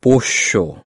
puxou